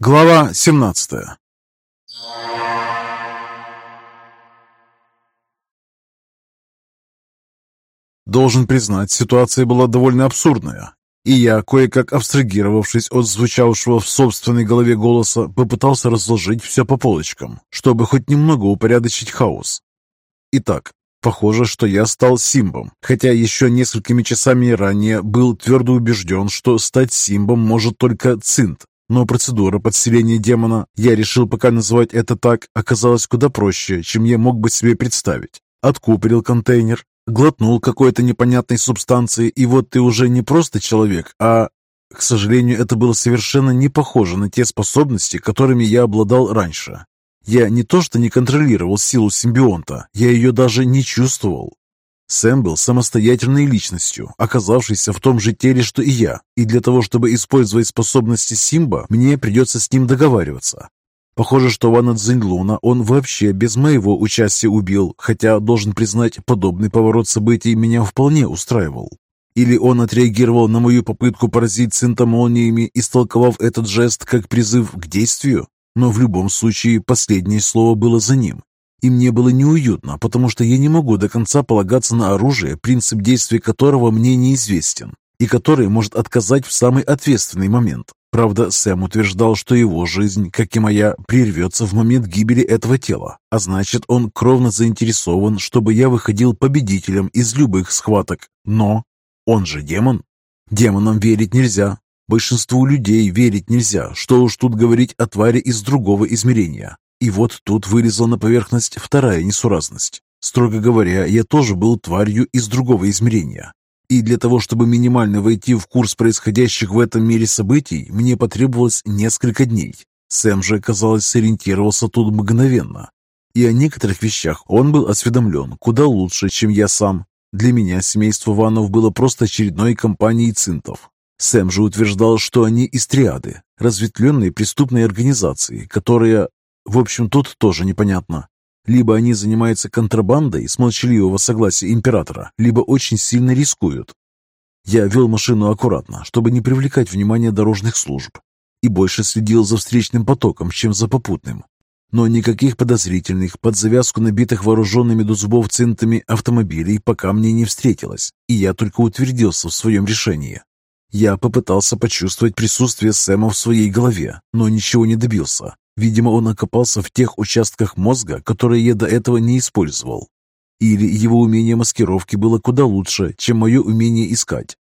Глава 17 Должен признать, ситуация была довольно абсурдная, и я, кое-как абстрагировавшись от звучавшего в собственной голове голоса, попытался разложить все по полочкам, чтобы хоть немного упорядочить хаос. Итак, похоже, что я стал Симбом, хотя еще несколькими часами ранее был твердо убежден, что стать Симбом может только Цинт, но процедура подселения демона, я решил пока называть это так, оказалась куда проще, чем я мог бы себе представить. Откупорил контейнер, глотнул какой-то непонятной субстанции, и вот ты уже не просто человек, а... К сожалению, это было совершенно не похоже на те способности, которыми я обладал раньше. Я не то что не контролировал силу симбионта, я ее даже не чувствовал. Сэм был самостоятельной личностью, оказавшейся в том же теле, что и я, и для того, чтобы использовать способности Симба, мне придется с ним договариваться. Похоже, что Вана Цзиньлуна он вообще без моего участия убил, хотя, должен признать, подобный поворот событий меня вполне устраивал. Или он отреагировал на мою попытку поразить Цинта молниями, истолковав этот жест как призыв к действию? Но в любом случае последнее слово было за ним. И мне было неуютно, потому что я не могу до конца полагаться на оружие, принцип действия которого мне неизвестен, и который может отказать в самый ответственный момент. Правда, Сэм утверждал, что его жизнь, как и моя, прервется в момент гибели этого тела, а значит, он кровно заинтересован, чтобы я выходил победителем из любых схваток. Но он же демон. Демонам верить нельзя. Большинству людей верить нельзя, что уж тут говорить о твари из другого измерения. И вот тут вылезла на поверхность вторая несуразность. Строго говоря, я тоже был тварью из другого измерения, и для того, чтобы минимально войти в курс происходящих в этом мире событий, мне потребовалось несколько дней. Сэм же, казалось, сориентировался тут мгновенно. И о некоторых вещах он был осведомлен куда лучше, чем я сам. Для меня семейство Ванов было просто очередной компанией цинтов. Сэм же утверждал, что они из триады, разветвленной преступной организации, которая... В общем, тут тоже непонятно. Либо они занимаются контрабандой с молчаливого согласия императора, либо очень сильно рискуют. Я вел машину аккуратно, чтобы не привлекать внимание дорожных служб, и больше следил за встречным потоком, чем за попутным. Но никаких подозрительных, под завязку набитых вооруженными до зубов цинтами автомобилей пока мне не встретилось, и я только утвердился в своем решении. Я попытался почувствовать присутствие Сэма в своей голове, но ничего не добился. Видимо, он окопался в тех участках мозга, которые я до этого не использовал. Или его умение маскировки было куда лучше, чем мое умение искать.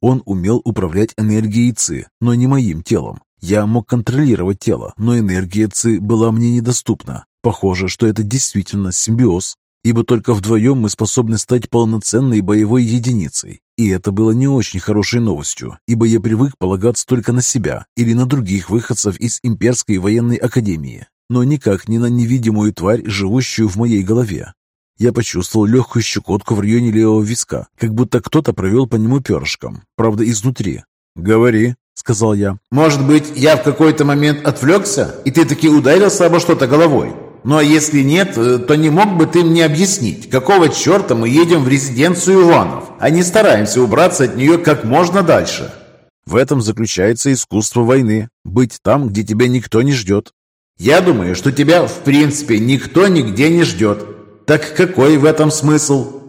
Он умел управлять энергией ЦИ, но не моим телом. Я мог контролировать тело, но энергия ЦИ была мне недоступна. Похоже, что это действительно симбиоз, ибо только вдвоем мы способны стать полноценной боевой единицей. И это было не очень хорошей новостью, ибо я привык полагаться только на себя или на других выходцев из имперской военной академии, но никак не на невидимую тварь, живущую в моей голове. Я почувствовал легкую щекотку в районе левого виска, как будто кто-то провел по нему перышком, правда изнутри. «Говори», — сказал я. «Может быть, я в какой-то момент отвлекся, и ты таки ударился обо что-то головой?» Ну а если нет, э, то не мог бы ты мне объяснить, какого черта мы едем в резиденцию Иванов, а не стараемся убраться от нее как можно дальше? В этом заключается искусство войны. Быть там, где тебя никто не ждет. Я думаю, что тебя в принципе никто нигде не ждет. Так какой в этом смысл?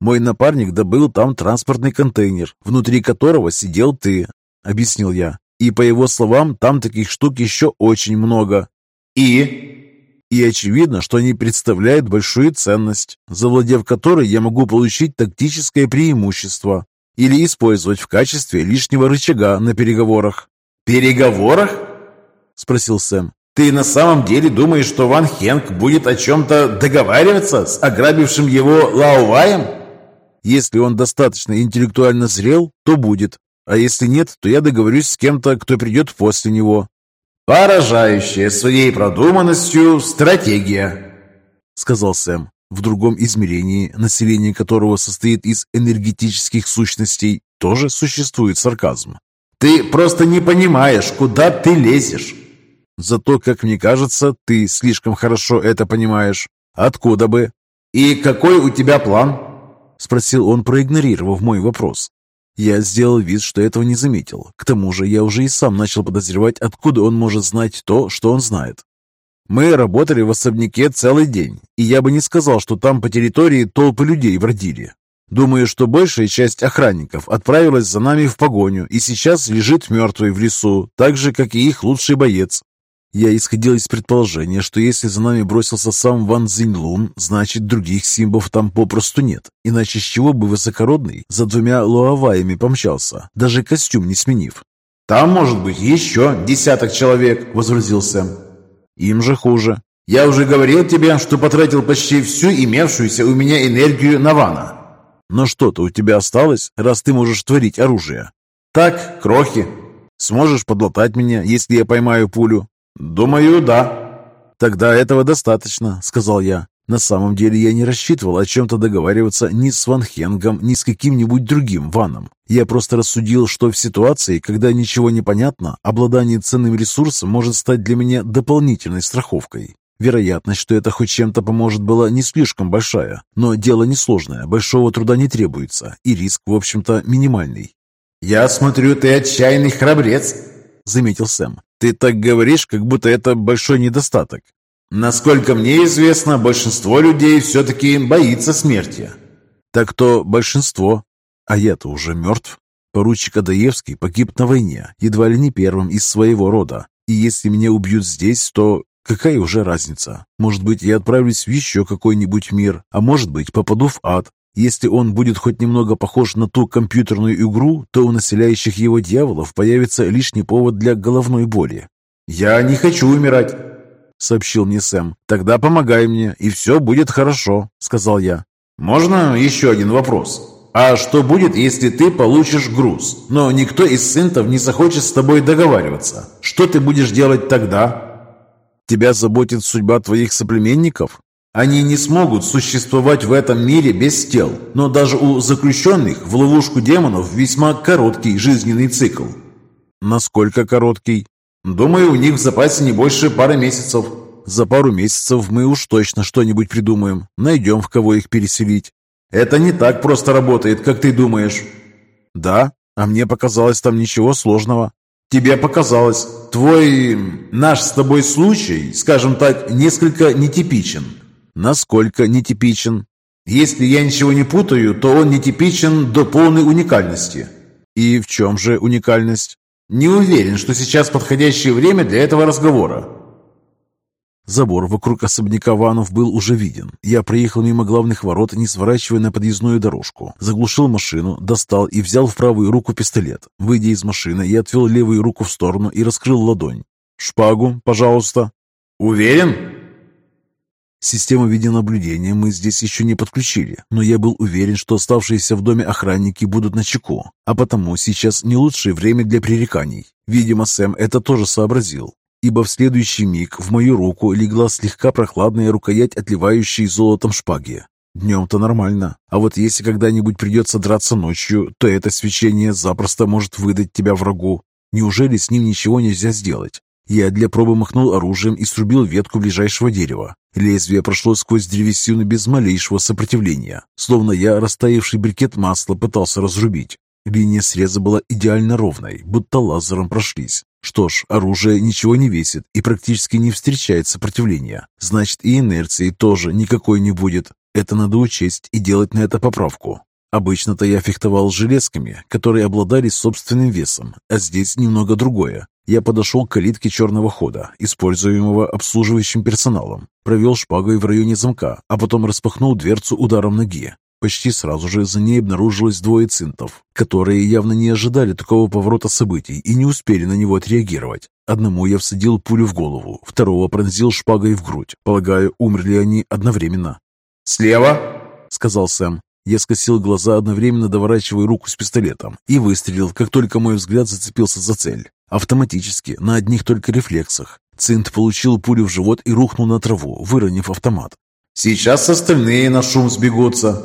Мой напарник добыл там транспортный контейнер, внутри которого сидел ты, объяснил я. И по его словам, там таких штук еще очень много. И? И очевидно, что они представляют большую ценность, завладев которой я могу получить тактическое преимущество или использовать в качестве лишнего рычага на переговорах. «Переговорах?» – спросил Сэм. «Ты на самом деле думаешь, что Ван Хенк будет о чем-то договариваться с ограбившим его Лауваем?» «Если он достаточно интеллектуально зрел, то будет. А если нет, то я договорюсь с кем-то, кто придет после него. «Поражающая своей продуманностью стратегия», — сказал Сэм. В другом измерении, население которого состоит из энергетических сущностей, тоже существует сарказм. «Ты просто не понимаешь, куда ты лезешь». «Зато, как мне кажется, ты слишком хорошо это понимаешь. Откуда бы?» «И какой у тебя план?» — спросил он, проигнорировав мой вопрос. Я сделал вид, что этого не заметил. К тому же я уже и сам начал подозревать, откуда он может знать то, что он знает. Мы работали в особняке целый день, и я бы не сказал, что там по территории толпы людей бродили. Думаю, что большая часть охранников отправилась за нами в погоню и сейчас лежит мертвой в лесу, так же, как и их лучший боец. Я исходил из предположения, что если за нами бросился сам Ван Цзиньлун, значит, других симбов там попросту нет. Иначе с чего бы высокородный за двумя луаваями помчался, даже костюм не сменив? «Там может быть еще десяток человек», — возразил Сэм. «Им же хуже. Я уже говорил тебе, что потратил почти всю имевшуюся у меня энергию на Вана». «Но что-то у тебя осталось, раз ты можешь творить оружие?» «Так, крохи». «Сможешь подлатать меня, если я поймаю пулю?» «Думаю, да». «Тогда этого достаточно», — сказал я. На самом деле я не рассчитывал о чем-то договариваться ни с Ван Хенгом, ни с каким-нибудь другим Ваном. Я просто рассудил, что в ситуации, когда ничего не понятно, обладание ценным ресурсом может стать для меня дополнительной страховкой. Вероятность, что это хоть чем-то поможет, была не слишком большая, но дело несложное, большого труда не требуется, и риск, в общем-то, минимальный. «Я смотрю, ты отчаянный храбрец», — заметил Сэм. «Ты так говоришь, как будто это большой недостаток». «Насколько мне известно, большинство людей все-таки боится смерти». «Так то большинство. А я-то уже мертв. Поручик Адаевский погиб на войне, едва ли не первым из своего рода. И если меня убьют здесь, то какая уже разница? Может быть, я отправлюсь в еще какой-нибудь мир, а может быть, попаду в ад, если он будет хоть немного похож на ту компьютерную игру, то у населяющих его дьяволов появится лишний повод для головной боли. «Я не хочу умирать», — сообщил мне Сэм. «Тогда помогай мне, и все будет хорошо», — сказал я. «Можно еще один вопрос?» «А что будет, если ты получишь груз, но никто из синтов не захочет с тобой договариваться? Что ты будешь делать тогда?» «Тебя заботит судьба твоих соплеменников?» Они не смогут существовать в этом мире без тел, но даже у заключенных в ловушку демонов весьма короткий жизненный цикл. Насколько короткий? Думаю, у них в запасе не больше пары месяцев. За пару месяцев мы уж точно что-нибудь придумаем. Найдем, в кого их переселить. Это не так просто работает, как ты думаешь. Да? А мне показалось там ничего сложного. Тебе показалось. Твой, наш с тобой случай, скажем так, несколько нетипичен. Насколько нетипичен? Если я ничего не путаю, то он нетипичен до полной уникальности. И в чем же уникальность? Не уверен, что сейчас подходящее время для этого разговора. Забор вокруг особняка Ванов был уже виден. Я проехал мимо главных ворот, не сворачивая на подъездную дорожку. Заглушил машину, достал и взял в правую руку пистолет. Выйдя из машины, я отвел левую руку в сторону и раскрыл ладонь. «Шпагу, пожалуйста». «Уверен?» Систему видеонаблюдения мы здесь еще не подключили, но я был уверен, что оставшиеся в доме охранники будут на чеку, а потому сейчас не лучшее время для пререканий. Видимо, Сэм это тоже сообразил, ибо в следующий миг в мою руку легла слегка прохладная рукоять, отливающей золотом шпаги. Днем-то нормально, а вот если когда-нибудь придется драться ночью, то это свечение запросто может выдать тебя врагу. Неужели с ним ничего нельзя сделать? Я для пробы махнул оружием и срубил ветку ближайшего дерева. Лезвие прошло сквозь древесину без малейшего сопротивления, словно я растаявший брикет масла пытался разрубить. Линия среза была идеально ровной, будто лазером прошлись. Что ж, оружие ничего не весит и практически не встречает сопротивления. Значит, и инерции тоже никакой не будет. Это надо учесть и делать на это поправку. Обычно-то я фехтовал железками, которые обладали собственным весом, а здесь немного другое. Я подошел к калитке черного хода, используемого обслуживающим персоналом, провел шпагой в районе замка, а потом распахнул дверцу ударом ноги. Почти сразу же за ней обнаружилось двое цинтов, которые явно не ожидали такого поворота событий и не успели на него отреагировать. Одному я всадил пулю в голову, второго пронзил шпагой в грудь. Полагаю, умерли они одновременно. «Слева!» — сказал Сэм. Я скосил глаза, одновременно доворачивая руку с пистолетом, и выстрелил, как только мой взгляд зацепился за цель. Автоматически, на одних только рефлексах. Цинт получил пулю в живот и рухнул на траву, выронив автомат. «Сейчас остальные на шум сбегутся».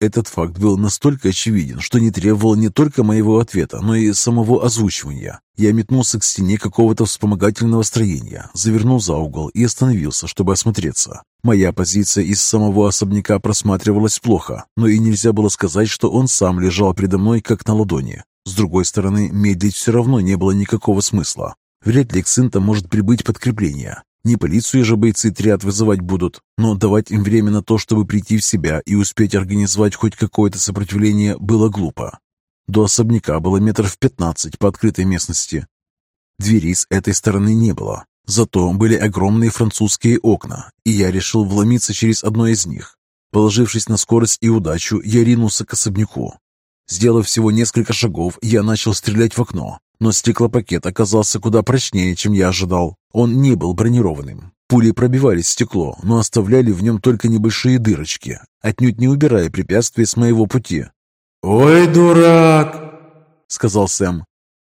Этот факт был настолько очевиден, что не требовал не только моего ответа, но и самого озвучивания. Я метнулся к стене какого-то вспомогательного строения, завернул за угол и остановился, чтобы осмотреться. Моя позиция из самого особняка просматривалась плохо, но и нельзя было сказать, что он сам лежал передо мной как на ладони. С другой стороны, медлить все равно не было никакого смысла. Вряд ли к Синта может прибыть подкрепление. Не полицию же бойцы триад вызывать будут, но давать им время на то, чтобы прийти в себя и успеть организовать хоть какое-то сопротивление, было глупо. До особняка было метров пятнадцать по открытой местности. Двери с этой стороны не было, зато были огромные французские окна, и я решил вломиться через одно из них. Положившись на скорость и удачу, я ринулся к особняку. Сделав всего несколько шагов, я начал стрелять в окно, но стеклопакет оказался куда прочнее, чем я ожидал. Он не был бронированным. Пули пробивали стекло, но оставляли в нем только небольшие дырочки, отнюдь не убирая препятствий с моего пути. «Ой, дурак!» — сказал Сэм.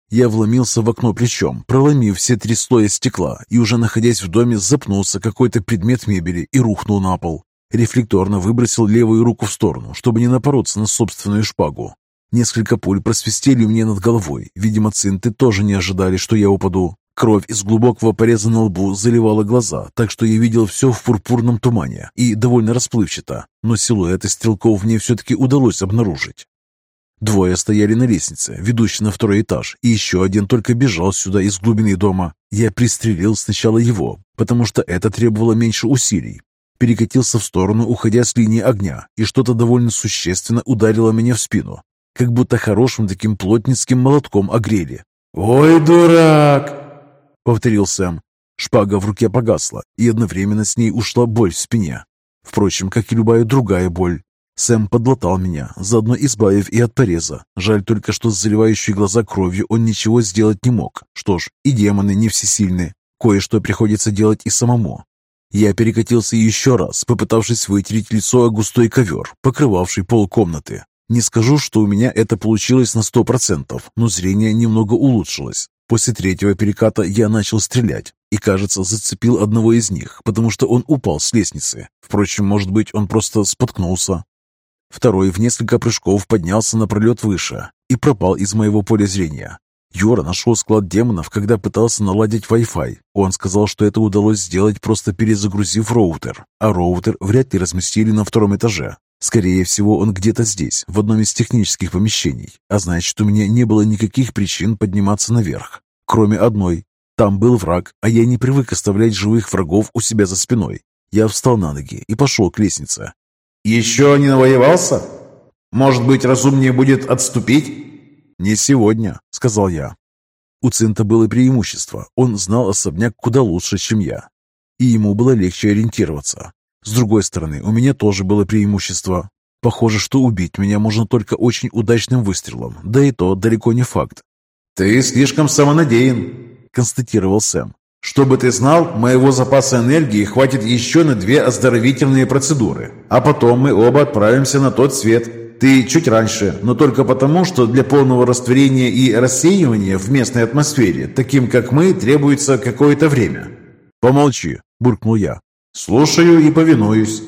Я вломился в окно плечом, проломив все три слоя стекла, и уже находясь в доме, запнулся какой-то предмет мебели и рухнул на пол. Рефлекторно выбросил левую руку в сторону, чтобы не напороться на собственную шпагу. Несколько пуль просвистели мне над головой. Видимо, цинты тоже не ожидали, что я упаду. Кровь из глубокого пореза на лбу заливала глаза, так что я видел все в пурпурном тумане и довольно расплывчато, но силуэты стрелков мне все-таки удалось обнаружить. Двое стояли на лестнице, ведущей на второй этаж, и еще один только бежал сюда из глубины дома. Я пристрелил сначала его, потому что это требовало меньше усилий. Перекатился в сторону, уходя с линии огня, и что-то довольно существенно ударило меня в спину как будто хорошим таким плотницким молотком огрели. «Ой, дурак!» — повторил Сэм. Шпага в руке погасла, и одновременно с ней ушла боль в спине. Впрочем, как и любая другая боль. Сэм подлатал меня, заодно избавив и от пореза. Жаль только, что с заливающей глаза кровью он ничего сделать не мог. Что ж, и демоны не всесильны. Кое-что приходится делать и самому. Я перекатился еще раз, попытавшись вытереть лицо о густой ковер, покрывавший пол комнаты. Не скажу, что у меня это получилось на сто процентов, но зрение немного улучшилось. После третьего переката я начал стрелять и, кажется, зацепил одного из них, потому что он упал с лестницы. Впрочем, может быть, он просто споткнулся. Второй в несколько прыжков поднялся на пролет выше и пропал из моего поля зрения. Юра нашел склад демонов, когда пытался наладить Wi-Fi. Он сказал, что это удалось сделать, просто перезагрузив роутер, а роутер вряд ли разместили на втором этаже. Скорее всего, он где-то здесь, в одном из технических помещений, а значит, у меня не было никаких причин подниматься наверх, кроме одной. Там был враг, а я не привык оставлять живых врагов у себя за спиной. Я встал на ноги и пошел к лестнице. «Еще не навоевался? Может быть, разумнее будет отступить?» «Не сегодня», — сказал я. У Цинта было преимущество. Он знал особняк куда лучше, чем я. И ему было легче ориентироваться. С другой стороны, у меня тоже было преимущество. Похоже, что убить меня можно только очень удачным выстрелом, да и то далеко не факт. «Ты слишком самонадеян», — констатировал Сэм. «Чтобы ты знал, моего запаса энергии хватит еще на две оздоровительные процедуры, а потом мы оба отправимся на тот свет. Ты чуть раньше, но только потому, что для полного растворения и рассеивания в местной атмосфере, таким как мы, требуется какое-то время». «Помолчи», — буркнул я. «Слушаю и повинуюсь».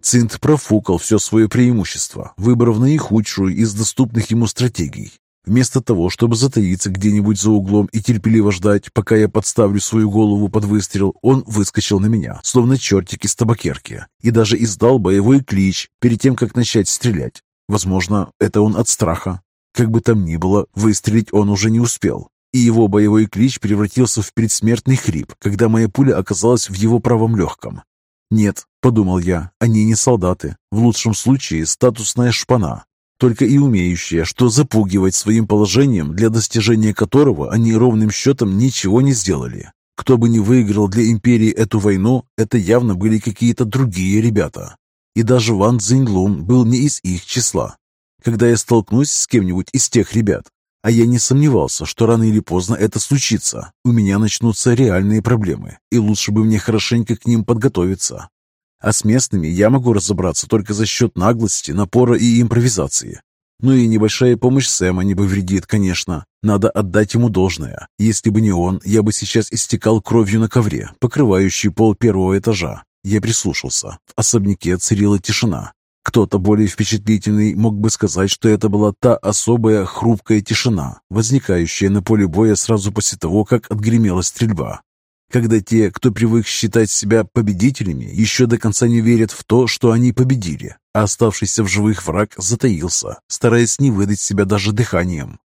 Цинт профукал все свое преимущество, выбрав наихудшую из доступных ему стратегий. Вместо того, чтобы затаиться где-нибудь за углом и терпеливо ждать, пока я подставлю свою голову под выстрел, он выскочил на меня, словно чертик из табакерки, и даже издал боевой клич перед тем, как начать стрелять. Возможно, это он от страха. Как бы там ни было, выстрелить он уже не успел и его боевой клич превратился в предсмертный хрип, когда моя пуля оказалась в его правом легком. «Нет», — подумал я, — «они не солдаты, в лучшем случае статусная шпана, только и умеющая, что запугивать своим положением, для достижения которого они ровным счетом ничего не сделали. Кто бы ни выиграл для империи эту войну, это явно были какие-то другие ребята. И даже Ван Цзиньлун был не из их числа. Когда я столкнусь с кем-нибудь из тех ребят, а я не сомневался, что рано или поздно это случится. У меня начнутся реальные проблемы, и лучше бы мне хорошенько к ним подготовиться. А с местными я могу разобраться только за счет наглости, напора и импровизации. Ну и небольшая помощь Сэма не повредит, конечно. Надо отдать ему должное. Если бы не он, я бы сейчас истекал кровью на ковре, покрывающий пол первого этажа. Я прислушался. В особняке царила тишина. Кто-то более впечатлительный мог бы сказать, что это была та особая хрупкая тишина, возникающая на поле боя сразу после того, как отгремела стрельба. Когда те, кто привык считать себя победителями, еще до конца не верят в то, что они победили, а оставшийся в живых враг затаился, стараясь не выдать себя даже дыханием.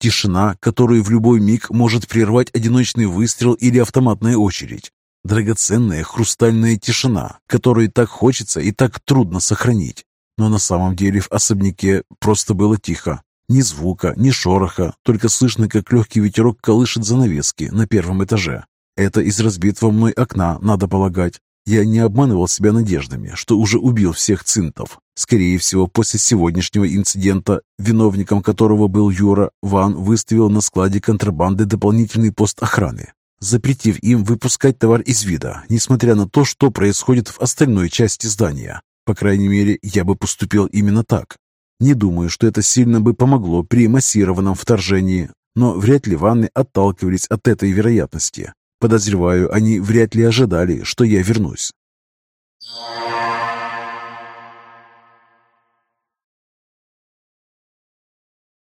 Тишина, которую в любой миг может прервать одиночный выстрел или автоматная очередь. Драгоценная хрустальная тишина, которую так хочется и так трудно сохранить. Но на самом деле в особняке просто было тихо. Ни звука, ни шороха, только слышно, как легкий ветерок колышет занавески на первом этаже. Это из разбитого мной окна, надо полагать. Я не обманывал себя надеждами, что уже убил всех цинтов. Скорее всего, после сегодняшнего инцидента, виновником которого был Юра, Ван выставил на складе контрабанды дополнительный пост охраны, запретив им выпускать товар из вида, несмотря на то, что происходит в остальной части здания. По крайней мере, я бы поступил именно так. Не думаю, что это сильно бы помогло при массированном вторжении, но вряд ли ванны отталкивались от этой вероятности. Подозреваю, они вряд ли ожидали, что я вернусь.